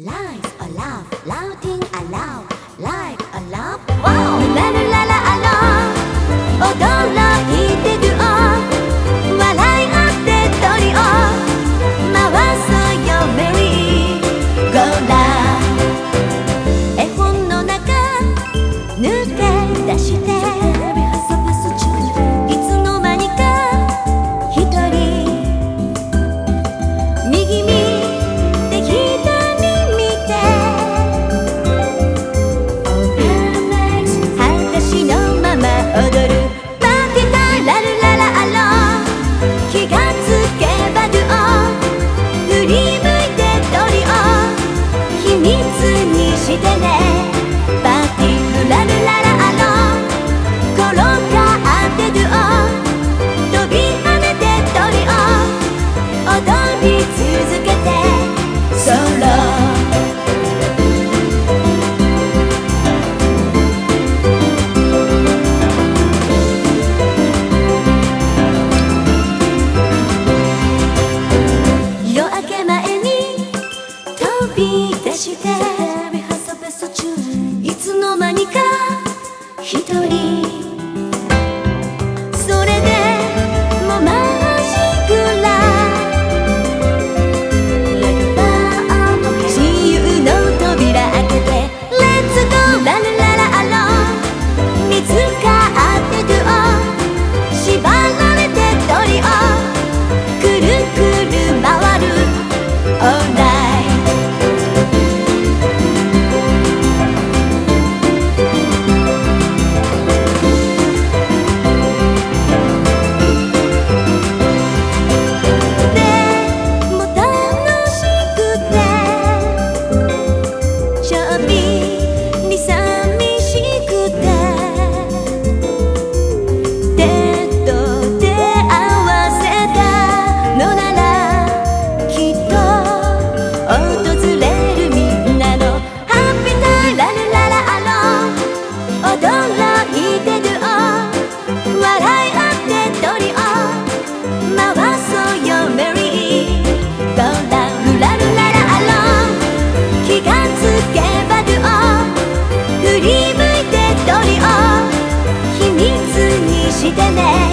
Lies are love, loud thing a loud, like a love. Wow! び出していつの間にか一人。してね